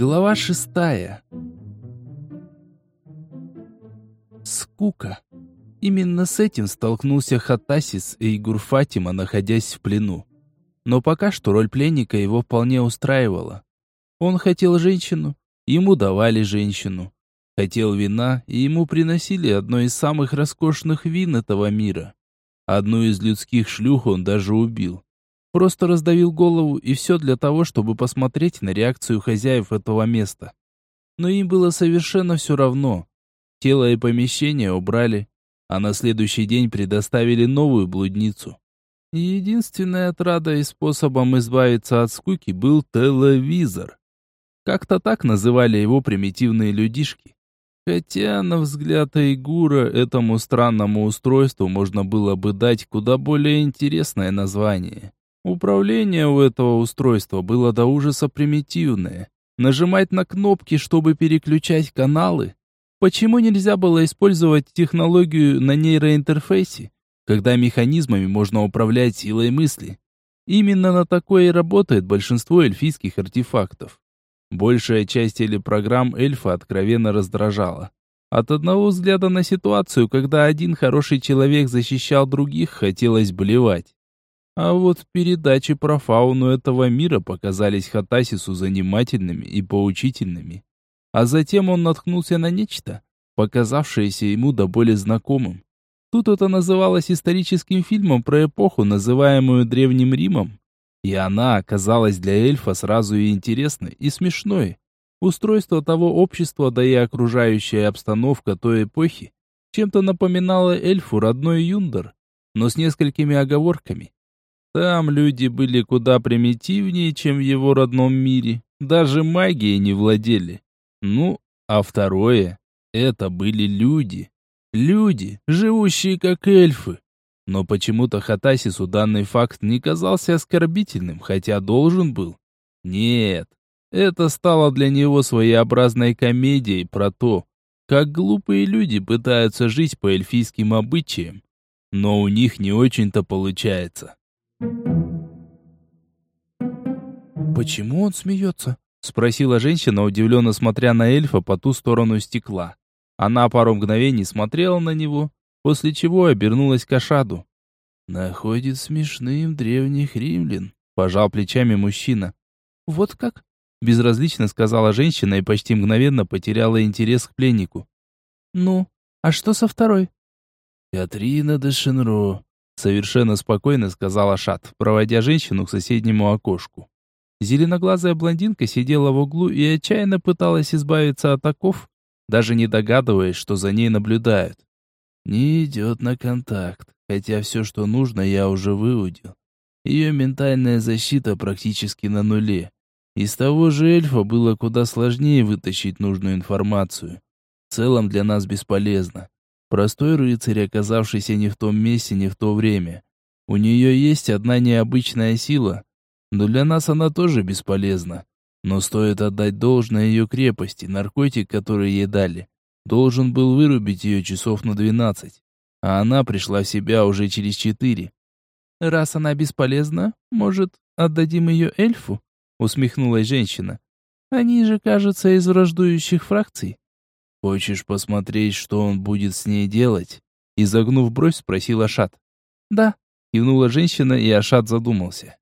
Глава шестая. Скука. Именно с этим столкнулся Хатасис и Игур Фатима, находясь в плену. Но пока что роль пленника его вполне устраивала. Он хотел женщину, ему давали женщину. Хотел вина, и ему приносили одно из самых роскошных вин этого мира. Одну из людских шлюх он даже убил. Просто раздавил голову, и все для того, чтобы посмотреть на реакцию хозяев этого места. Но им было совершенно все равно. Тело и помещение убрали, а на следующий день предоставили новую блудницу. Единственной отрадой и способом избавиться от скуки был телевизор. Как-то так называли его примитивные людишки. Хотя, на взгляд Айгура, этому странному устройству можно было бы дать куда более интересное название. Управление у этого устройства было до ужаса примитивное. Нажимать на кнопки, чтобы переключать каналы? Почему нельзя было использовать технологию на нейроинтерфейсе, когда механизмами можно управлять силой мысли? Именно на такое и работает большинство эльфийских артефактов. Большая часть телепрограмм эльфа откровенно раздражала. От одного взгляда на ситуацию, когда один хороший человек защищал других, хотелось блевать. А вот передачи про фауну этого мира показались Хатасису занимательными и поучительными. А затем он наткнулся на нечто, показавшееся ему до боли знакомым. Тут это называлось историческим фильмом про эпоху, называемую Древним Римом, и она оказалась для эльфа сразу и интересной, и смешной. Устройство того общества, да и окружающая обстановка той эпохи, чем-то напоминала эльфу родной Юндер, но с несколькими оговорками. Там люди были куда примитивнее, чем в его родном мире, даже магией не владели. Ну, а второе, это были люди. Люди, живущие как эльфы, но почему-то Хатасису данный факт не казался оскорбительным, хотя должен был. Нет, это стало для него своеобразной комедией про то, как глупые люди пытаются жить по эльфийским обычаям, но у них не очень-то получается. «Почему он смеется?» — спросила женщина, удивленно смотря на эльфа по ту сторону стекла. Она пару мгновений смотрела на него, после чего обернулась к Ашаду. «Находит смешным древних римлян», — пожал плечами мужчина. «Вот как?» — безразлично сказала женщина и почти мгновенно потеряла интерес к пленнику. «Ну, а что со второй?» «Катрина де Шенро», — совершенно спокойно сказала Шат, проводя женщину к соседнему окошку. Зеленоглазая блондинка сидела в углу и отчаянно пыталась избавиться от оков, даже не догадываясь, что за ней наблюдают. Не идет на контакт, хотя все, что нужно, я уже выудил. Ее ментальная защита практически на нуле. Из того же эльфа было куда сложнее вытащить нужную информацию. В целом для нас бесполезно. Простой рыцарь, оказавшийся не в том месте, не в то время. У нее есть одна необычная сила, но для нас она тоже бесполезна. Но стоит отдать должное ее крепости, наркотик, который ей дали. Должен был вырубить ее часов на двенадцать, а она пришла в себя уже через четыре. «Раз она бесполезна, может, отдадим ее эльфу?» усмехнулась женщина. «Они же, кажется, из враждующих фракций». «Хочешь посмотреть, что он будет с ней делать?» Изогнув бровь, спросил Ашат. «Да», кивнула женщина, и Ашат задумался.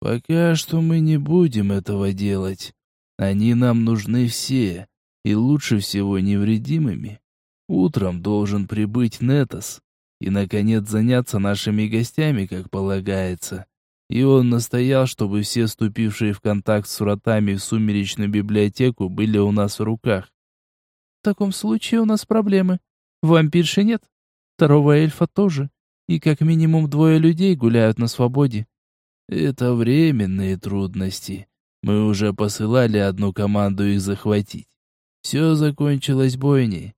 «Пока что мы не будем этого делать. Они нам нужны все, и лучше всего невредимыми. Утром должен прибыть Нетос и, наконец, заняться нашими гостями, как полагается. И он настоял, чтобы все ступившие в контакт с вратами в сумеречную библиотеку были у нас в руках. В таком случае у нас проблемы. Вампирши нет, второго эльфа тоже, и как минимум двое людей гуляют на свободе. Это временные трудности. Мы уже посылали одну команду их захватить. Все закончилось бойней.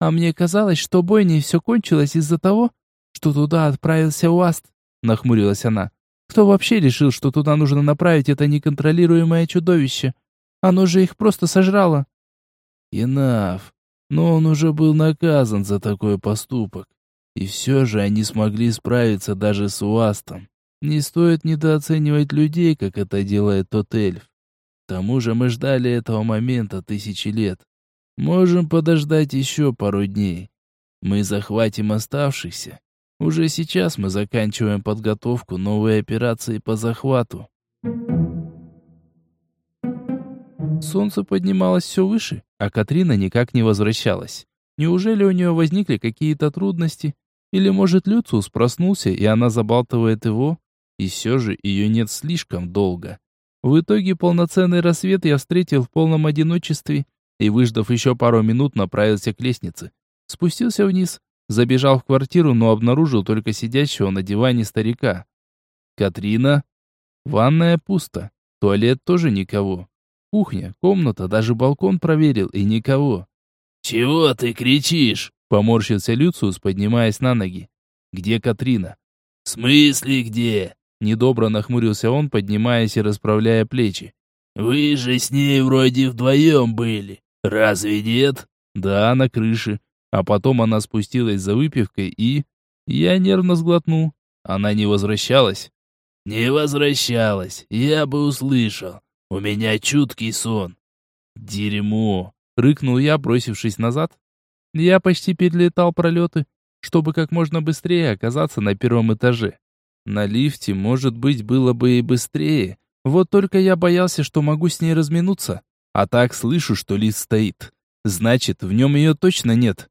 А мне казалось, что бойней все кончилось из-за того, что туда отправился Уаст, нахмурилась она. Кто вообще решил, что туда нужно направить это неконтролируемое чудовище? Оно же их просто сожрало. Инаф. Но он уже был наказан за такой поступок. И все же они смогли справиться даже с Уастом. Не стоит недооценивать людей, как это делает тот эльф. К тому же мы ждали этого момента тысячи лет. Можем подождать еще пару дней. Мы захватим оставшихся. Уже сейчас мы заканчиваем подготовку новой операции по захвату. Солнце поднималось все выше, а Катрина никак не возвращалась. Неужели у нее возникли какие-то трудности? Или, может, Люциус проснулся, и она забалтывает его? И все же ее нет слишком долго. В итоге полноценный рассвет я встретил в полном одиночестве и, выждав еще пару минут, направился к лестнице. Спустился вниз, забежал в квартиру, но обнаружил только сидящего на диване старика. «Катрина?» Ванная пусто, туалет тоже никого. Кухня, комната, даже балкон проверил, и никого. «Чего ты кричишь?» — поморщился Люциус, поднимаясь на ноги. «Где Катрина?» «В смысле где?» Недобро нахмурился он, поднимаясь и расправляя плечи. «Вы же с ней вроде вдвоем были. Разве нет?» «Да, на крыше. А потом она спустилась за выпивкой и...» Я нервно сглотнул. Она не возвращалась. «Не возвращалась. Я бы услышал. У меня чуткий сон». «Дерьмо!» — рыкнул я, бросившись назад. Я почти перелетал пролеты, чтобы как можно быстрее оказаться на первом этаже. На лифте, может быть, было бы и быстрее. Вот только я боялся, что могу с ней разминуться. А так слышу, что лифт стоит. Значит, в нем ее точно нет.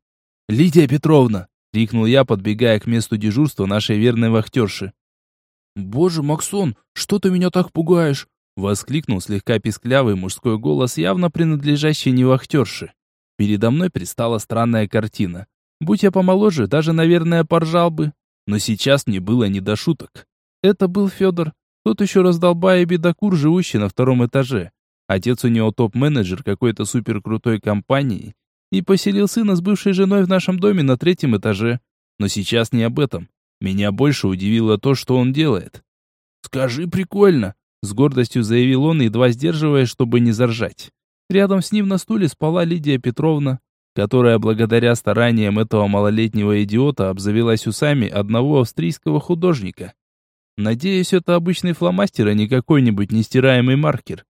«Лидия Петровна!» — крикнул я, подбегая к месту дежурства нашей верной вахтерши. «Боже, Максон, что ты меня так пугаешь?» Воскликнул слегка писклявый мужской голос, явно принадлежащий не вахтерше. Передо мной предстала странная картина. Будь я помоложе, даже, наверное, поржал бы. Но сейчас мне было не до шуток. Это был Федор, тот еще раздолбай и бедокур, живущий на втором этаже. Отец у него топ-менеджер какой-то суперкрутой компании и поселил сына с бывшей женой в нашем доме на третьем этаже. Но сейчас не об этом. Меня больше удивило то, что он делает. «Скажи, прикольно!» С гордостью заявил он, едва сдерживая, чтобы не заржать. Рядом с ним на стуле спала Лидия Петровна, которая благодаря стараниям этого малолетнего идиота обзавелась усами одного австрийского художника. Надеюсь, это обычный фломастер, а не какой-нибудь нестираемый маркер.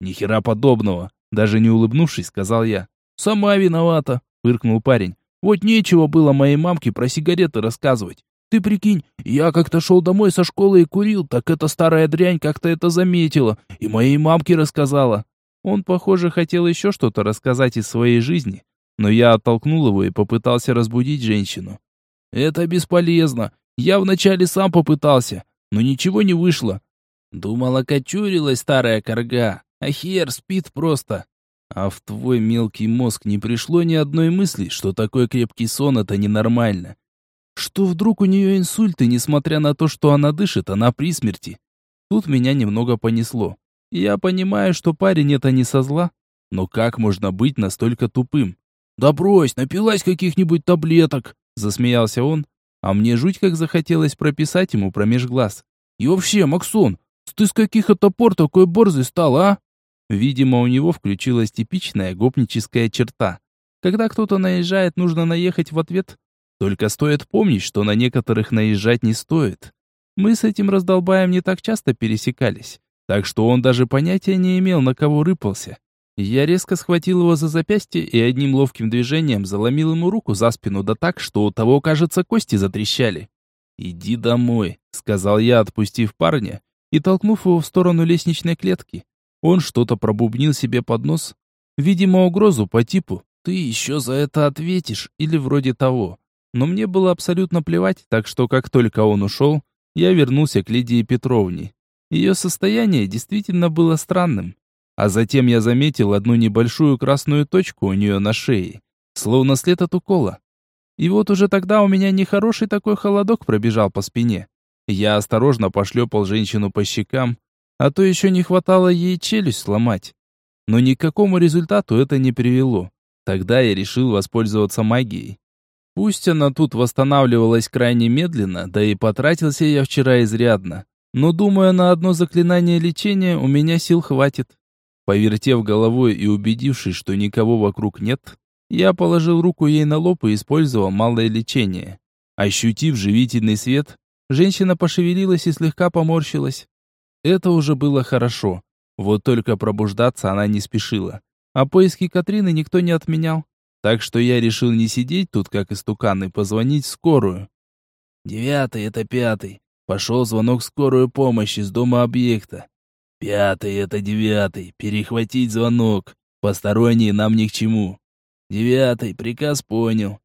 Ни хера подобного, даже не улыбнувшись, сказал я. Сама виновата, фыркнул парень. Вот нечего было моей мамке про сигареты рассказывать. Ты прикинь, я как-то шел домой со школы и курил, так эта старая дрянь как-то это заметила и моей мамке рассказала. Он, похоже, хотел еще что-то рассказать из своей жизни, но я оттолкнул его и попытался разбудить женщину. Это бесполезно. Я вначале сам попытался, но ничего не вышло. Думала, кочурилась старая корга, а хер спит просто. А в твой мелкий мозг не пришло ни одной мысли, что такой крепкий сон это ненормально. Что вдруг у нее инсульт, и несмотря на то, что она дышит, она при смерти. Тут меня немного понесло. Я понимаю, что парень это не со зла, но как можно быть настолько тупым? «Да брось, напилась каких-нибудь таблеток!» Засмеялся он, а мне жуть как захотелось прописать ему промеж глаз. «И вообще, Максон, ты с каких это пор такой борзый стал, а?» Видимо, у него включилась типичная гопническая черта. Когда кто-то наезжает, нужно наехать в ответ, только стоит помнить, что на некоторых наезжать не стоит. Мы с этим раздолбаем не так часто пересекались, так что он даже понятия не имел, на кого рыпался. Я резко схватил его за запястье и одним ловким движением заломил ему руку за спину да так, что у того, кажется, кости затрещали. «Иди домой», — сказал я, отпустив парня и толкнув его в сторону лестничной клетки. Он что-то пробубнил себе под нос. Видимо, угрозу по типу «ты еще за это ответишь» или вроде того. Но мне было абсолютно плевать, так что как только он ушел, я вернулся к Лидии Петровне. Ее состояние действительно было странным. А затем я заметил одну небольшую красную точку у нее на шее, словно след от укола. И вот уже тогда у меня нехороший такой холодок пробежал по спине. Я осторожно пошлепал женщину по щекам, а то еще не хватало ей челюсть сломать. Но ни к какому результату это не привело. Тогда я решил воспользоваться магией. Пусть она тут восстанавливалась крайне медленно, да и потратился я вчера изрядно. Но думаю, на одно заклинание лечения у меня сил хватит. Повертев головой и убедившись, что никого вокруг нет, я положил руку ей на лоб и использовал малое лечение. Ощутив живительный свет, Женщина пошевелилась и слегка поморщилась. Это уже было хорошо. Вот только пробуждаться она не спешила. А поиски Катрины никто не отменял. Так что я решил не сидеть тут, как истукан, и позвонить в скорую. Девятый — это пятый. Пошел звонок в скорую помощь из дома объекта. Пятый — это девятый. Перехватить звонок. Посторонние нам ни к чему. Девятый, приказ понял.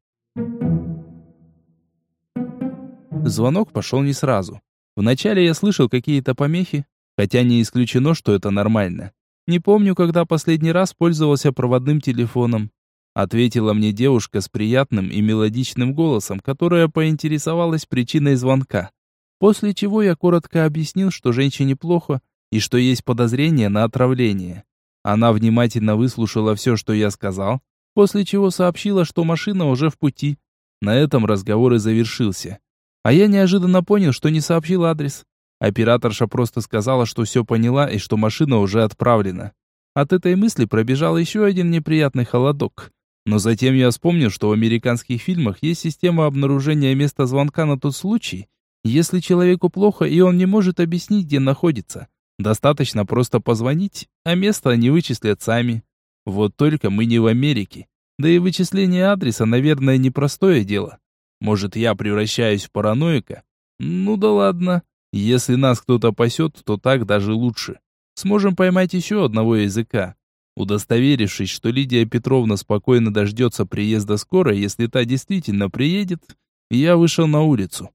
Звонок пошел не сразу. Вначале я слышал какие-то помехи, хотя не исключено, что это нормально. Не помню, когда последний раз пользовался проводным телефоном. Ответила мне девушка с приятным и мелодичным голосом, которая поинтересовалась причиной звонка. После чего я коротко объяснил, что женщине плохо и что есть подозрение на отравление. Она внимательно выслушала все, что я сказал, после чего сообщила, что машина уже в пути. На этом разговор и завершился. А я неожиданно понял, что не сообщил адрес. Операторша просто сказала, что все поняла и что машина уже отправлена. От этой мысли пробежал еще один неприятный холодок. Но затем я вспомнил, что в американских фильмах есть система обнаружения места звонка на тот случай, если человеку плохо и он не может объяснить, где находится. Достаточно просто позвонить, а место они вычислят сами. Вот только мы не в Америке. Да и вычисление адреса, наверное, непростое дело. Может, я превращаюсь в параноика? Ну да ладно. Если нас кто-то пасет, то так даже лучше. Сможем поймать еще одного языка. Удостоверившись, что Лидия Петровна спокойно дождется приезда скорой, если та действительно приедет, я вышел на улицу.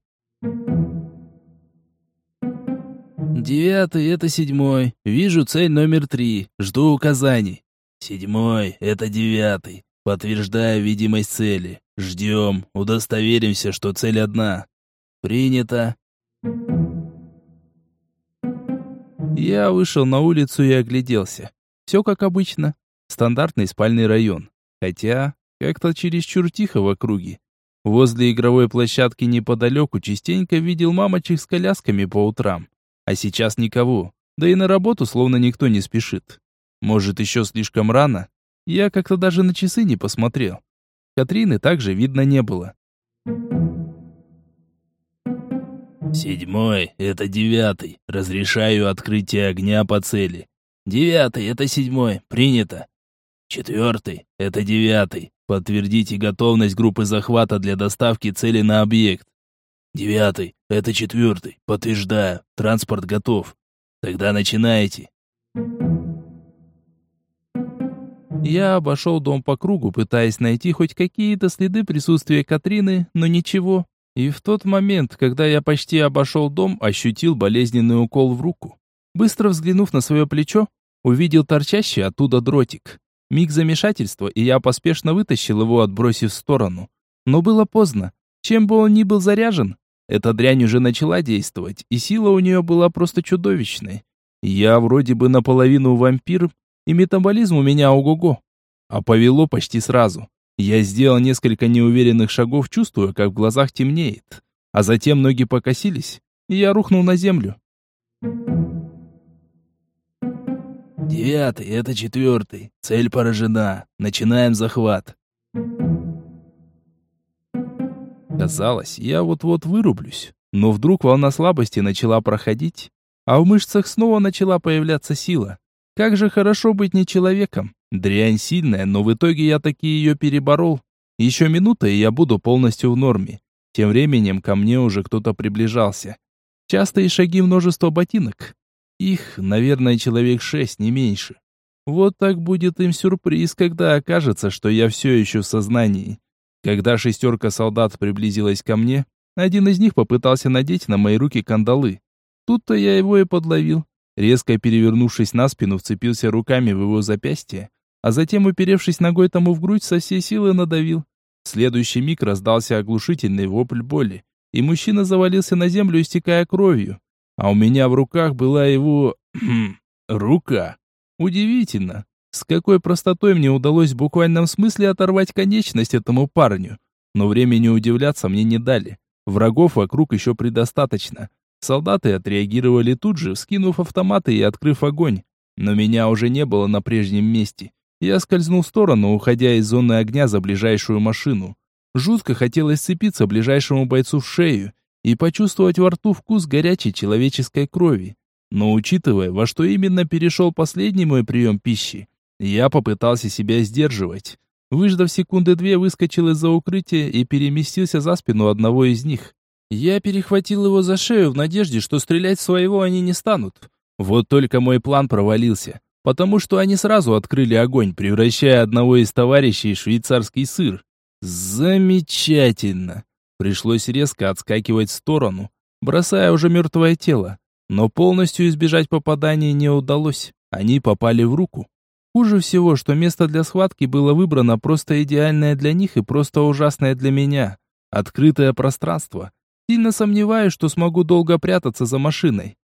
Девятый — это седьмой. Вижу цель номер три. Жду указаний. Седьмой — это девятый. Подтверждаю видимость цели. Ждем. Удостоверимся, что цель одна. Принято. Я вышел на улицу и огляделся. Все как обычно. Стандартный спальный район. Хотя, как-то чересчур тихо в округе. Возле игровой площадки неподалеку частенько видел мамочек с колясками по утрам. А сейчас никого. Да и на работу словно никто не спешит. Может, еще слишком рано? Я как-то даже на часы не посмотрел. Катрины также видно не было. Седьмой — это девятый. Разрешаю открытие огня по цели. Девятый — это седьмой. Принято. Четвертый — это девятый. Подтвердите готовность группы захвата для доставки цели на объект. Девятый — это четвертый. Подтверждаю. Транспорт готов. Тогда начинайте. Я обошел дом по кругу, пытаясь найти хоть какие-то следы присутствия Катрины, но ничего. И в тот момент, когда я почти обошел дом, ощутил болезненный укол в руку. Быстро взглянув на свое плечо, увидел торчащий оттуда дротик. Миг замешательства, и я поспешно вытащил его, отбросив в сторону. Но было поздно. Чем бы он ни был заряжен, эта дрянь уже начала действовать, и сила у нее была просто чудовищной. Я вроде бы наполовину вампир, и метаболизм у меня ого-го. А повело почти сразу. Я сделал несколько неуверенных шагов, чувствуя, как в глазах темнеет. А затем ноги покосились, и я рухнул на землю. Девятый — это четвертый. Цель поражена. Начинаем захват. Казалось, я вот-вот вырублюсь. Но вдруг волна слабости начала проходить, а в мышцах снова начала появляться сила. Как же хорошо быть не человеком. Дрянь сильная, но в итоге я таки ее переборол. Еще минута, и я буду полностью в норме. Тем временем ко мне уже кто-то приближался. Частые шаги множество ботинок. Их, наверное, человек шесть, не меньше. Вот так будет им сюрприз, когда окажется, что я все еще в сознании. Когда шестерка солдат приблизилась ко мне, один из них попытался надеть на мои руки кандалы. Тут-то я его и подловил. Резко перевернувшись на спину, вцепился руками в его запястье, а затем, уперевшись ногой тому в грудь, со всей силы надавил. В следующий миг раздался оглушительный вопль боли, и мужчина завалился на землю, истекая кровью а у меня в руках была его... рука. Удивительно, с какой простотой мне удалось в буквальном смысле оторвать конечность этому парню. Но времени удивляться мне не дали. Врагов вокруг еще предостаточно. Солдаты отреагировали тут же, скинув автоматы и открыв огонь. Но меня уже не было на прежнем месте. Я скользнул в сторону, уходя из зоны огня за ближайшую машину. Жутко хотелось сцепиться ближайшему бойцу в шею и почувствовать во рту вкус горячей человеческой крови. Но учитывая, во что именно перешел последний мой прием пищи, я попытался себя сдерживать. Выждав секунды две, выскочил из-за укрытия и переместился за спину одного из них. Я перехватил его за шею в надежде, что стрелять своего они не станут. Вот только мой план провалился потому что они сразу открыли огонь, превращая одного из товарищей в швейцарский сыр. Замечательно. Пришлось резко отскакивать в сторону, бросая уже мертвое тело. Но полностью избежать попадания не удалось. Они попали в руку. Хуже всего, что место для схватки было выбрано просто идеальное для них и просто ужасное для меня. Открытое пространство. Сильно сомневаюсь, что смогу долго прятаться за машиной.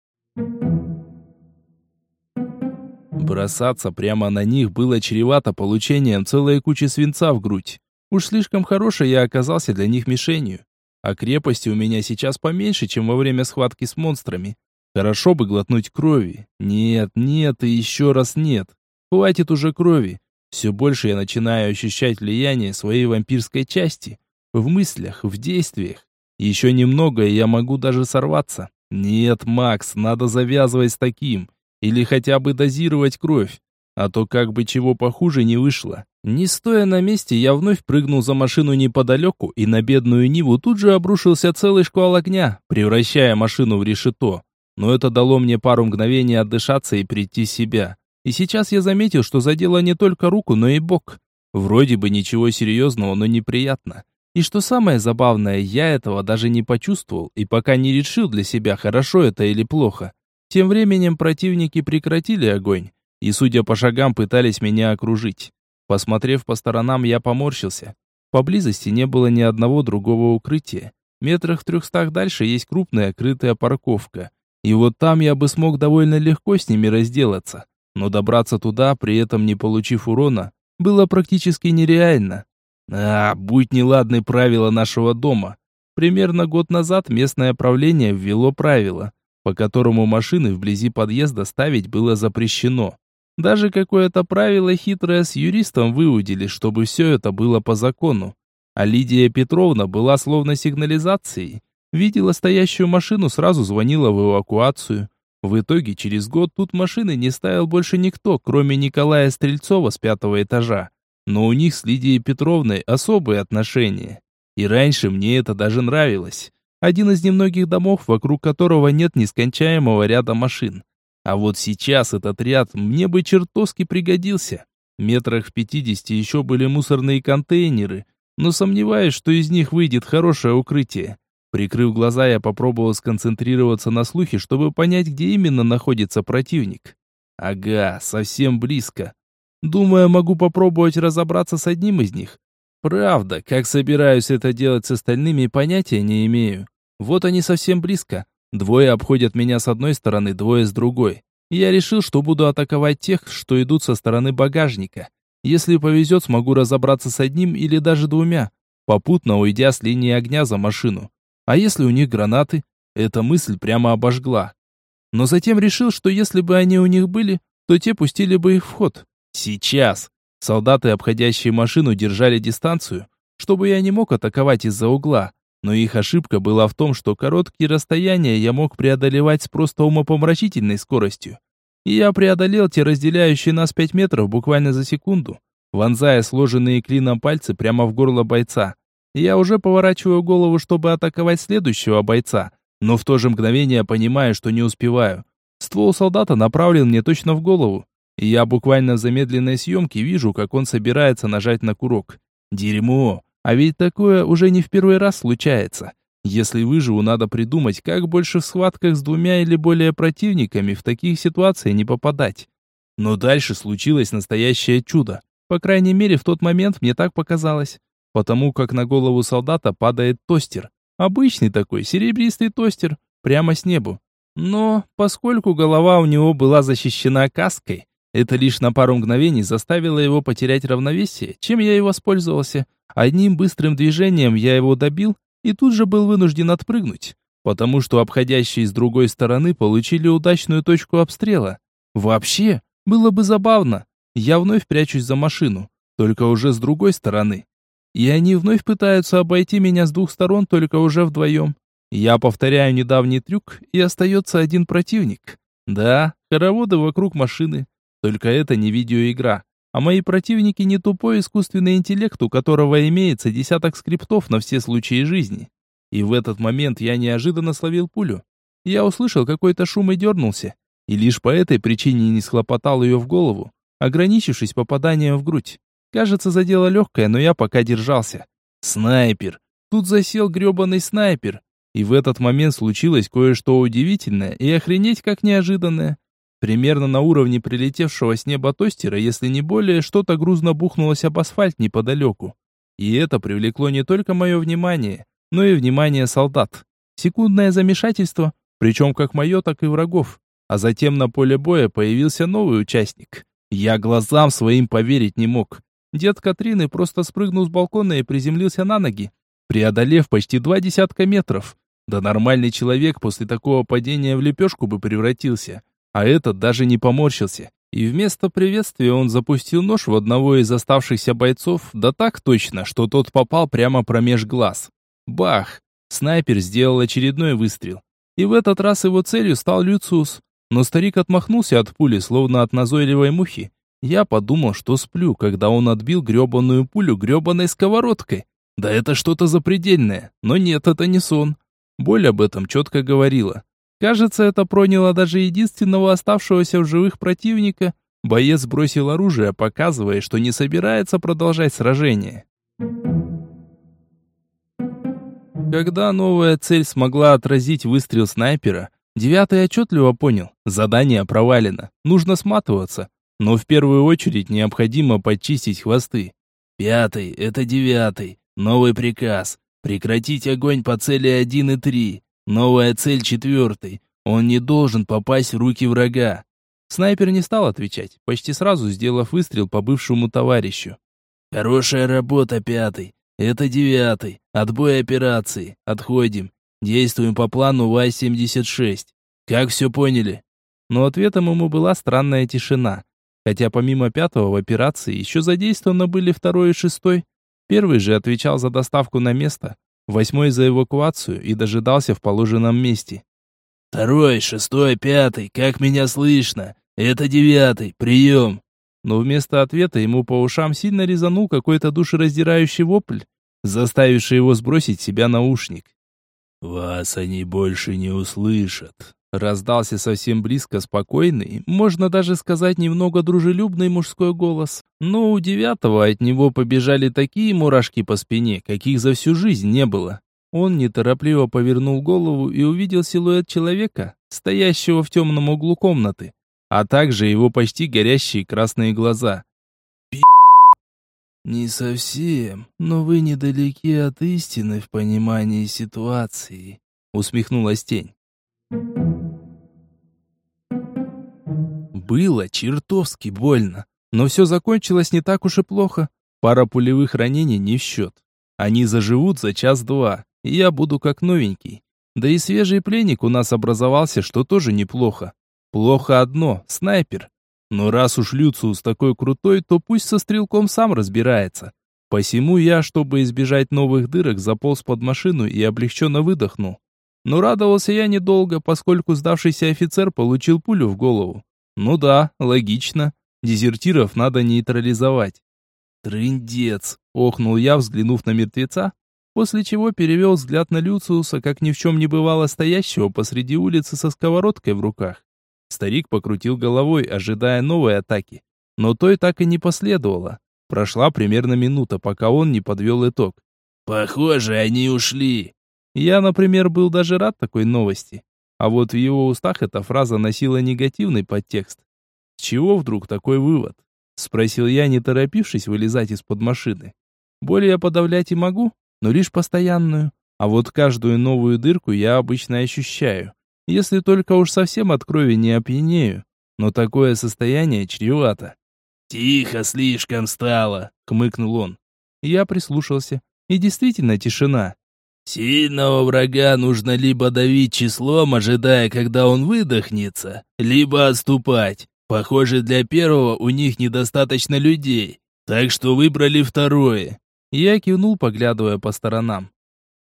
Бросаться прямо на них было чревато получением целой кучи свинца в грудь. Уж слишком хороший я оказался для них мишенью. А крепости у меня сейчас поменьше, чем во время схватки с монстрами. Хорошо бы глотнуть крови. Нет, нет и еще раз нет. Хватит уже крови. Все больше я начинаю ощущать влияние своей вампирской части. В мыслях, в действиях. Еще немного, и я могу даже сорваться. Нет, Макс, надо завязывать с таким. Или хотя бы дозировать кровь. А то как бы чего похуже не вышло. Не стоя на месте, я вновь прыгнул за машину неподалеку, и на бедную Ниву тут же обрушился целый шквал огня, превращая машину в решето. Но это дало мне пару мгновений отдышаться и прийти в себя. И сейчас я заметил, что задело не только руку, но и бок. Вроде бы ничего серьезного, но неприятно. И что самое забавное, я этого даже не почувствовал, и пока не решил для себя, хорошо это или плохо. Тем временем противники прекратили огонь и, судя по шагам, пытались меня окружить. Посмотрев по сторонам, я поморщился. Поблизости не было ни одного другого укрытия. Метрах в трехстах дальше есть крупная крытая парковка. И вот там я бы смог довольно легко с ними разделаться. Но добраться туда, при этом не получив урона, было практически нереально. А, будь неладны правила нашего дома. Примерно год назад местное правление ввело правило, по которому машины вблизи подъезда ставить было запрещено. Даже какое-то правило хитрое с юристом выудили, чтобы все это было по закону. А Лидия Петровна была словно сигнализацией. Видела стоящую машину, сразу звонила в эвакуацию. В итоге через год тут машины не ставил больше никто, кроме Николая Стрельцова с пятого этажа. Но у них с Лидией Петровной особые отношения. И раньше мне это даже нравилось. Один из немногих домов, вокруг которого нет нескончаемого ряда машин. А вот сейчас этот ряд мне бы чертовски пригодился. Метрах в пятидесяти еще были мусорные контейнеры, но сомневаюсь, что из них выйдет хорошее укрытие. Прикрыв глаза, я попробовал сконцентрироваться на слухе, чтобы понять, где именно находится противник. Ага, совсем близко. Думаю, могу попробовать разобраться с одним из них. Правда, как собираюсь это делать с остальными, понятия не имею. Вот они совсем близко. Двое обходят меня с одной стороны, двое с другой. Я решил, что буду атаковать тех, что идут со стороны багажника. Если повезет, смогу разобраться с одним или даже двумя, попутно уйдя с линии огня за машину. А если у них гранаты? Эта мысль прямо обожгла. Но затем решил, что если бы они у них были, то те пустили бы их в ход. Сейчас. Солдаты, обходящие машину, держали дистанцию, чтобы я не мог атаковать из-за угла. Но их ошибка была в том, что короткие расстояния я мог преодолевать с просто умопомрачительной скоростью. И я преодолел те разделяющие нас пять метров буквально за секунду, вонзая сложенные клином пальцы прямо в горло бойца. Я уже поворачиваю голову, чтобы атаковать следующего бойца, но в то же мгновение понимаю, что не успеваю. Ствол солдата направлен мне точно в голову, и я буквально в замедленной съемке вижу, как он собирается нажать на курок. Дерьмо! А ведь такое уже не в первый раз случается. Если выживу, надо придумать, как больше в схватках с двумя или более противниками в таких ситуациях не попадать. Но дальше случилось настоящее чудо. По крайней мере, в тот момент мне так показалось. Потому как на голову солдата падает тостер. Обычный такой, серебристый тостер, прямо с небу. Но, поскольку голова у него была защищена каской, это лишь на пару мгновений заставило его потерять равновесие, чем я и воспользовался. Одним быстрым движением я его добил и тут же был вынужден отпрыгнуть, потому что обходящие с другой стороны получили удачную точку обстрела. Вообще, было бы забавно. Я вновь прячусь за машину, только уже с другой стороны. И они вновь пытаются обойти меня с двух сторон, только уже вдвоем. Я повторяю недавний трюк, и остается один противник. Да, хороводы вокруг машины. Только это не видеоигра. А мои противники не тупой искусственный интеллект, у которого имеется десяток скриптов на все случаи жизни. И в этот момент я неожиданно словил пулю. Я услышал какой-то шум и дернулся. И лишь по этой причине не схлопотал ее в голову, ограничившись попаданием в грудь. Кажется, задело легкое, но я пока держался. Снайпер. Тут засел гребаный снайпер. И в этот момент случилось кое-что удивительное и охренеть как неожиданное. Примерно на уровне прилетевшего с неба тостера, если не более, что-то грузно бухнулось об асфальт неподалеку. И это привлекло не только мое внимание, но и внимание солдат. Секундное замешательство, причем как мое, так и врагов. А затем на поле боя появился новый участник. Я глазам своим поверить не мог. Дед Катрины просто спрыгнул с балкона и приземлился на ноги, преодолев почти два десятка метров. Да нормальный человек после такого падения в лепешку бы превратился. А этот даже не поморщился. И вместо приветствия он запустил нож в одного из оставшихся бойцов, да так точно, что тот попал прямо промеж глаз. Бах! Снайпер сделал очередной выстрел. И в этот раз его целью стал Люциус. Но старик отмахнулся от пули, словно от назойливой мухи. Я подумал, что сплю, когда он отбил гребаную пулю гребаной сковородкой. Да это что-то запредельное. Но нет, это не сон. Боль об этом четко говорила. Кажется, это проняло даже единственного оставшегося в живых противника. Боец бросил оружие, показывая, что не собирается продолжать сражение. Когда новая цель смогла отразить выстрел снайпера, девятый отчетливо понял, задание провалено, нужно сматываться. Но в первую очередь необходимо почистить хвосты. Пятый, это девятый, новый приказ. Прекратить огонь по цели 1 и 3. Новая цель четвертый. Он не должен попасть в руки врага. Снайпер не стал отвечать, почти сразу сделав выстрел по бывшему товарищу. «Хорошая работа, пятый. Это девятый. Отбой операции. Отходим. Действуем по плану ВАЗ-76. Как все поняли?» Но ответом ему была странная тишина. Хотя помимо пятого в операции еще задействованы были второй и шестой, Первый же отвечал за доставку на место, восьмой за эвакуацию и дожидался в положенном месте. «Второй, шестой, пятый, как меня слышно? Это девятый, прием!» Но вместо ответа ему по ушам сильно резанул какой-то душераздирающий вопль, заставивший его сбросить себя наушник. «Вас они больше не услышат», Раздался совсем близко спокойный, можно даже сказать немного дружелюбный мужской голос. Но у девятого от него побежали такие мурашки по спине, каких за всю жизнь не было. Он неторопливо повернул голову и увидел силуэт человека, стоящего в темном углу комнаты, а также его почти горящие красные глаза. Пи***. Не совсем, но вы недалеки от истины в понимании ситуации, усмехнулась тень. Было чертовски больно, но все закончилось не так уж и плохо. Пара пулевых ранений не в счет. Они заживут за час-два, и я буду как новенький. Да и свежий пленник у нас образовался, что тоже неплохо. Плохо одно — снайпер. Но раз уж Люциус такой крутой, то пусть со стрелком сам разбирается. Посему я, чтобы избежать новых дырок, заполз под машину и облегченно выдохнул. Но радовался я недолго, поскольку сдавшийся офицер получил пулю в голову. Ну да, логично. Дезертиров надо нейтрализовать. Трындец, охнул я, взглянув на мертвеца, после чего перевел взгляд на Люциуса, как ни в чем не бывало стоящего посреди улицы со сковородкой в руках. Старик покрутил головой, ожидая новой атаки, но той так и не последовало. Прошла примерно минута, пока он не подвел итог. «Похоже, они ушли». Я, например, был даже рад такой новости. А вот в его устах эта фраза носила негативный подтекст. С чего вдруг такой вывод? Спросил я, не торопившись вылезать из-под машины. Боль я подавлять и могу, но лишь постоянную. А вот каждую новую дырку я обычно ощущаю. Если только уж совсем от крови не опьянею. Но такое состояние чревато. «Тихо слишком стало», — хмыкнул он. Я прислушался. И действительно тишина. Сильного врага нужно либо давить числом, ожидая, когда он выдохнется, либо отступать. Похоже, для первого у них недостаточно людей, так что выбрали второе. Я кивнул, поглядывая по сторонам.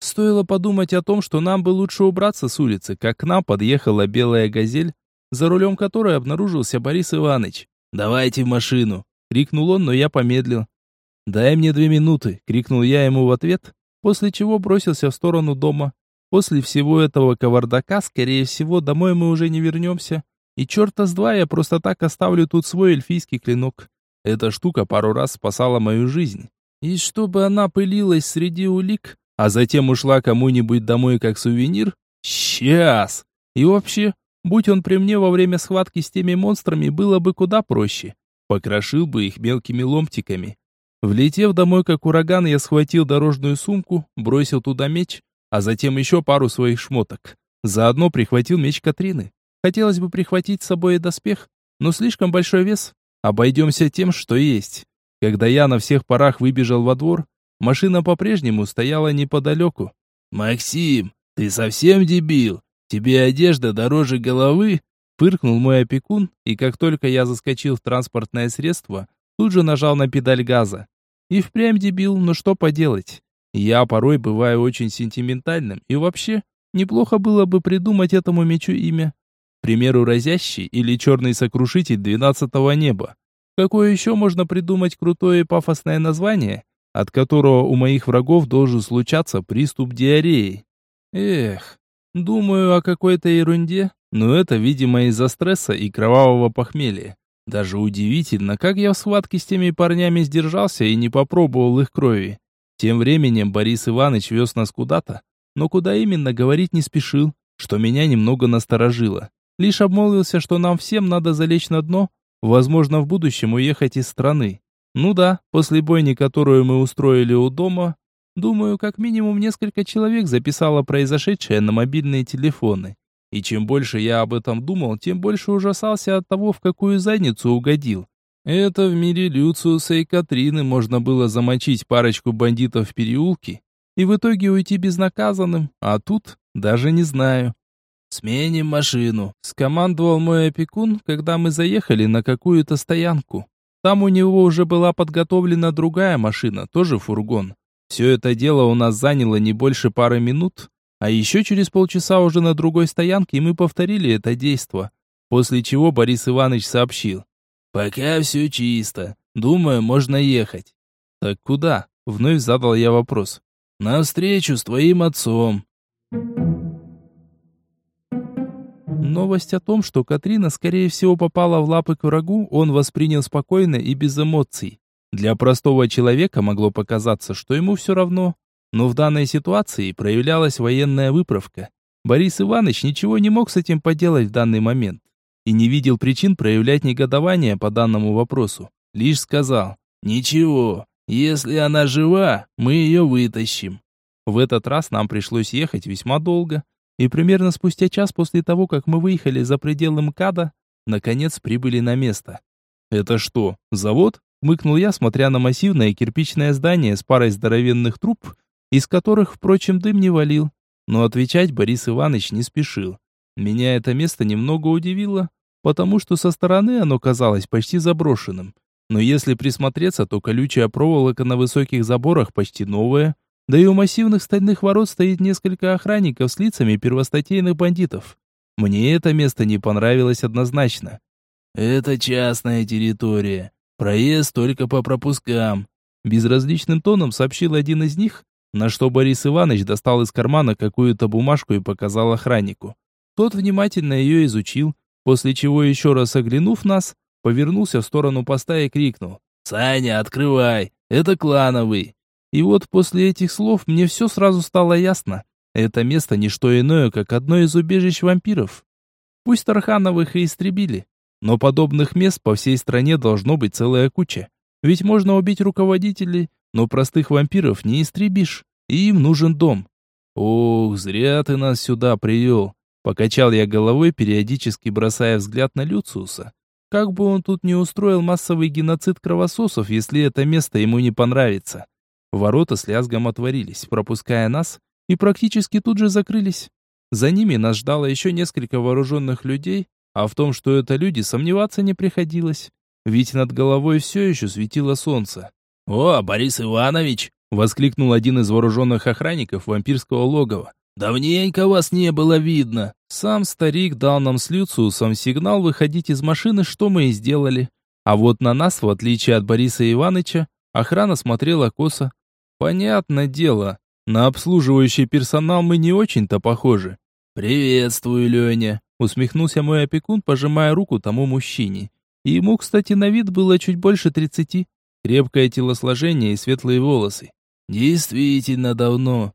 Стоило подумать о том, что нам бы лучше убраться с улицы, как к нам подъехала белая газель, за рулем которой обнаружился Борис Иванович. «Давайте в машину!» — крикнул он, но я помедлил. «Дай мне две минуты!» — крикнул я ему в ответ, после чего бросился в сторону дома. После всего этого кавардака, скорее всего, домой мы уже не вернемся. И черта с два я просто так оставлю тут свой эльфийский клинок. Эта штука пару раз спасала мою жизнь. И чтобы она пылилась среди улик, а затем ушла кому-нибудь домой как сувенир? Сейчас! И вообще, будь он при мне во время схватки с теми монстрами, было бы куда проще. Покрошил бы их мелкими ломтиками. Влетев домой как ураган, я схватил дорожную сумку, бросил туда меч, а затем еще пару своих шмоток. Заодно прихватил меч Катрины. Хотелось бы прихватить с собой и доспех, но слишком большой вес. Обойдемся тем, что есть. Когда я на всех парах выбежал во двор, Машина по-прежнему стояла неподалеку. «Максим, ты совсем дебил? Тебе одежда дороже головы?» Фыркнул мой опекун, и как только я заскочил в транспортное средство, тут же нажал на педаль газа. И впрямь дебил, но что поделать. Я порой бываю очень сентиментальным, и вообще, неплохо было бы придумать этому мечу имя. К примеру, разящий или черный сокрушитель двенадцатого неба. Какое еще можно придумать крутое и пафосное название, от которого у моих врагов должен случаться приступ диареи. Эх, думаю о какой-то ерунде, но это, видимо, из-за стресса и кровавого похмелья. Даже удивительно, как я в схватке с теми парнями сдержался и не попробовал их крови. Тем временем Борис Иванович вез нас куда-то, но куда именно говорить не спешил, что меня немного насторожило. Лишь обмолвился, что нам всем надо залечь на дно, возможно, в будущем уехать из страны. Ну да, после бойни, которую мы устроили у дома, думаю, как минимум несколько человек записало произошедшее на мобильные телефоны. И чем больше я об этом думал, тем больше ужасался от того, в какую задницу угодил. Это в мире Люциуса и Катрины можно было замочить парочку бандитов в переулке и в итоге уйти безнаказанным, а тут даже не знаю. «Сменим машину», — скомандовал мой опекун, когда мы заехали на какую-то стоянку. Там у него уже была подготовлена другая машина, тоже фургон. Все это дело у нас заняло не больше пары минут, а еще через полчаса уже на другой стоянке мы повторили это действо. После чего Борис Иванович сообщил. «Пока все чисто. Думаю, можно ехать». «Так куда?» — вновь задал я вопрос. «На встречу с твоим отцом». Новость о том, что Катрина, скорее всего, попала в лапы к врагу, он воспринял спокойно и без эмоций. Для простого человека могло показаться, что ему все равно, но в данной ситуации проявлялась военная выправка. Борис Иванович ничего не мог с этим поделать в данный момент и не видел причин проявлять негодование по данному вопросу. Лишь сказал «Ничего, если она жива, мы ее вытащим». В этот раз нам пришлось ехать весьма долго, и примерно спустя час после того, как мы выехали за пределы МКАДа, наконец прибыли на место. «Это что, завод?» — мыкнул я, смотря на массивное кирпичное здание с парой здоровенных труб, из которых, впрочем, дым не валил. Но отвечать Борис Иванович не спешил. Меня это место немного удивило, потому что со стороны оно казалось почти заброшенным. Но если присмотреться, то колючая проволока на высоких заборах почти новая, да и у массивных стальных ворот стоит несколько охранников с лицами первостатейных бандитов. Мне это место не понравилось однозначно. «Это частная территория. Проезд только по пропускам», — безразличным тоном сообщил один из них, на что Борис Иванович достал из кармана какую-то бумажку и показал охраннику. Тот внимательно ее изучил, после чего еще раз оглянув нас, повернулся в сторону поста и крикнул. «Саня, открывай! Это клановый!» И вот после этих слов мне все сразу стало ясно. Это место не что иное, как одно из убежищ вампиров. Пусть Тархановых и истребили, но подобных мест по всей стране должно быть целая куча. Ведь можно убить руководителей, но простых вампиров не истребишь, и им нужен дом. Ох, зря ты нас сюда привел. Покачал я головой, периодически бросая взгляд на Люциуса. Как бы он тут не устроил массовый геноцид кровососов, если это место ему не понравится. Ворота с лязгом отворились, пропуская нас, и практически тут же закрылись. За ними нас ждало еще несколько вооруженных людей, а в том, что это люди, сомневаться не приходилось. Ведь над головой все еще светило солнце. «О, Борис Иванович!» — Воскликнул один из вооруженных охранников вампирского логова. «Давненько вас не было видно!» Сам старик дал нам с Люциусом сигнал выходить из машины, что мы и сделали. А вот на нас, в отличие от Бориса Ивановича, охрана смотрела косо. Понятное дело, на обслуживающий персонал мы не очень-то похожи. «Приветствую, Леня!» Усмехнулся мой опекун, пожимая руку тому мужчине. Ему, кстати, на вид было чуть больше тридцати. Крепкое телосложение и светлые волосы. «Действительно давно.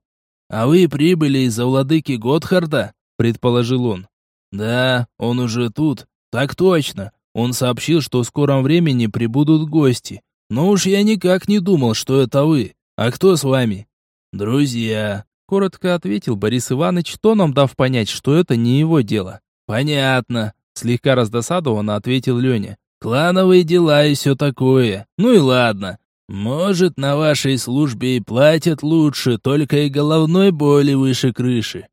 А вы прибыли из-за владыки Готхарда?» предположил он. «Да, он уже тут. Так точно. Он сообщил, что в скором времени прибудут гости. Но уж я никак не думал, что это вы. А кто с вами?» «Друзья», — коротко ответил Борис Иванович, тоном дав понять, что это не его дело. «Понятно», — слегка раздосадованно ответил Леня. «Клановые дела и все такое. Ну и ладно. Может, на вашей службе и платят лучше, только и головной боли выше крыши».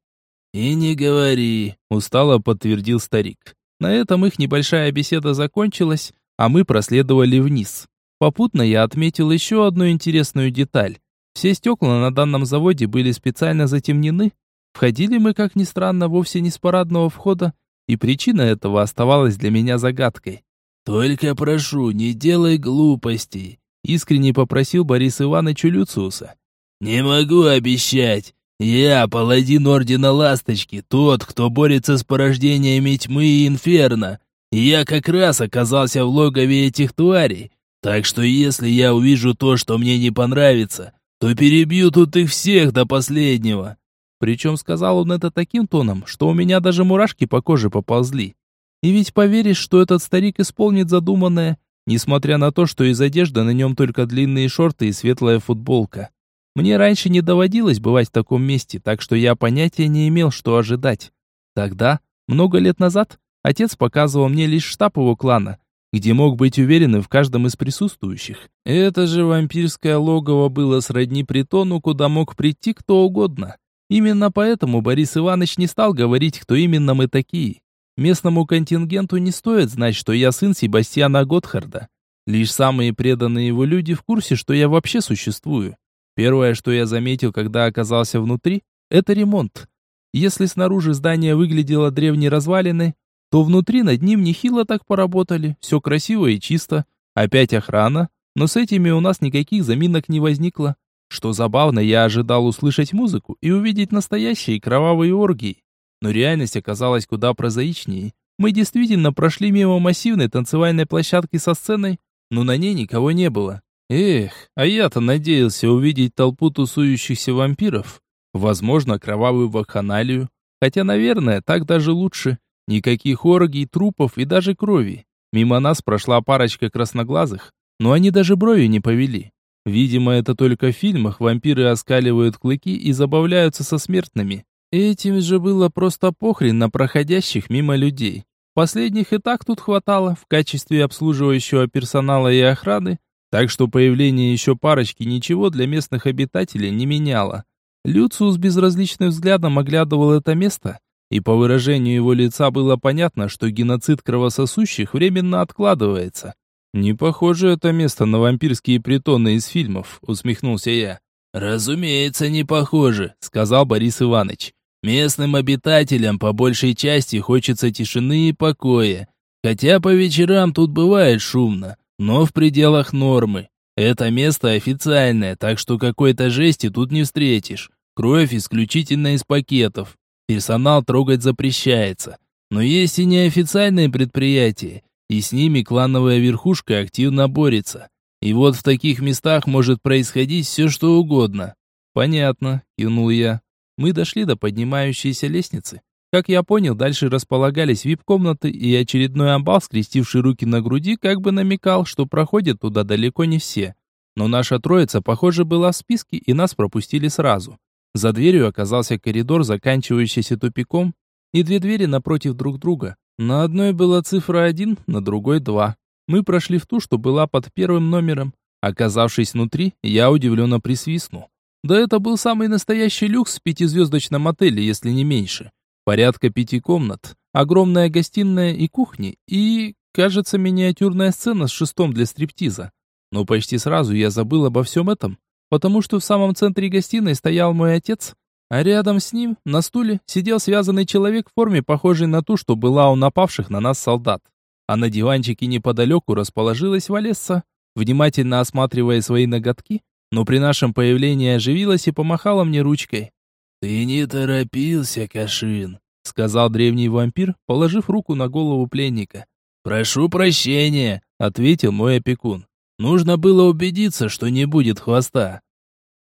«И не говори», — устало подтвердил старик. На этом их небольшая беседа закончилась, а мы проследовали вниз. Попутно я отметил еще одну интересную деталь. Все стекла на данном заводе были специально затемнены. Входили мы, как ни странно, вовсе не с парадного входа, и причина этого оставалась для меня загадкой. «Только прошу, не делай глупостей», — искренне попросил Борис Иванович у Люциуса. «Не могу обещать. Я паладин Ордена Ласточки, тот, кто борется с порождениями тьмы и инферно. я как раз оказался в логове этих тварей. Так что если я увижу то, что мне не понравится, то перебью тут их всех до последнего. Причем сказал он это таким тоном, что у меня даже мурашки по коже поползли. И ведь поверишь, что этот старик исполнит задуманное, несмотря на то, что из одежды на нем только длинные шорты и светлая футболка. Мне раньше не доводилось бывать в таком месте, так что я понятия не имел, что ожидать. Тогда, много лет назад, отец показывал мне лишь штаб его клана, где мог быть уверен в каждом из присутствующих. Это же вампирское логово было сродни притону, куда мог прийти кто угодно. Именно поэтому Борис Иванович не стал говорить, кто именно мы такие. Местному контингенту не стоит знать, что я сын Себастьяна Готхарда. Лишь самые преданные его люди в курсе, что я вообще существую. Первое, что я заметил, когда оказался внутри, это ремонт. Если снаружи здание выглядело древней развалиной, то внутри над ним нехило так поработали, все красиво и чисто. Опять охрана, но с этими у нас никаких заминок не возникло. Что забавно, я ожидал услышать музыку и увидеть настоящие кровавые оргии. Но реальность оказалась куда прозаичнее. Мы действительно прошли мимо массивной танцевальной площадки со сценой, но на ней никого не было. Эх, а я-то надеялся увидеть толпу тусующихся вампиров. Возможно, кровавую вакханалию. Хотя, наверное, так даже лучше. Никаких оргий, трупов и даже крови. Мимо нас прошла парочка красноглазых, но они даже брови не повели. Видимо, это только в фильмах вампиры оскаливают клыки и забавляются со смертными. Этим же было просто похрен на проходящих мимо людей. Последних и так тут хватало в качестве обслуживающего персонала и охраны, так что появление еще парочки ничего для местных обитателей не меняло. Люциус безразличным взглядом оглядывал это место, и по выражению его лица было понятно, что геноцид кровососущих временно откладывается. «Не похоже это место на вампирские притоны из фильмов», — усмехнулся я. «Разумеется, не похоже», — сказал Борис Иванович. «Местным обитателям по большей части хочется тишины и покоя. Хотя по вечерам тут бывает шумно, но в пределах нормы. Это место официальное, так что какой-то жести тут не встретишь. Кровь исключительно из пакетов. Персонал трогать запрещается. Но есть и неофициальные предприятия, и с ними клановая верхушка активно борется. И вот в таких местах может происходить все, что угодно. Понятно, кивнул я. Мы дошли до поднимающейся лестницы. Как я понял, дальше располагались вип-комнаты, и очередной амбал, скрестивший руки на груди, как бы намекал, что проходят туда далеко не все. Но наша троица, похоже, была в списке, и нас пропустили сразу. За дверью оказался коридор, заканчивающийся тупиком, и две двери напротив друг друга. На одной была цифра 1, на другой 2. Мы прошли в ту, что была под первым номером. Оказавшись внутри, я удивленно присвистнул. Да это был самый настоящий люкс в пятизвездочном отеле, если не меньше. Порядка пяти комнат, огромная гостиная и кухни, и, кажется, миниатюрная сцена с шестом для стриптиза. Но почти сразу я забыл обо всем этом, потому что в самом центре гостиной стоял мой отец, а рядом с ним, на стуле, сидел связанный человек в форме, похожей на ту, что была у напавших на нас солдат. А на диванчике неподалеку расположилась Валесса, внимательно осматривая свои ноготки, но при нашем появлении оживилась и помахала мне ручкой. «Ты не торопился, Кашин», — сказал древний вампир, положив руку на голову пленника. «Прошу прощения», — ответил мой опекун. «Нужно было убедиться, что не будет хвоста».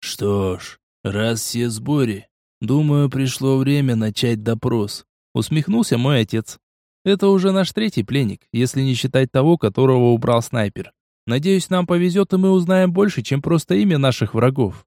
«Что ж, раз все сборе, думаю, пришло время начать допрос», — усмехнулся мой отец. «Это уже наш третий пленник, если не считать того, которого убрал снайпер. Надеюсь, нам повезет, и мы узнаем больше, чем просто имя наших врагов».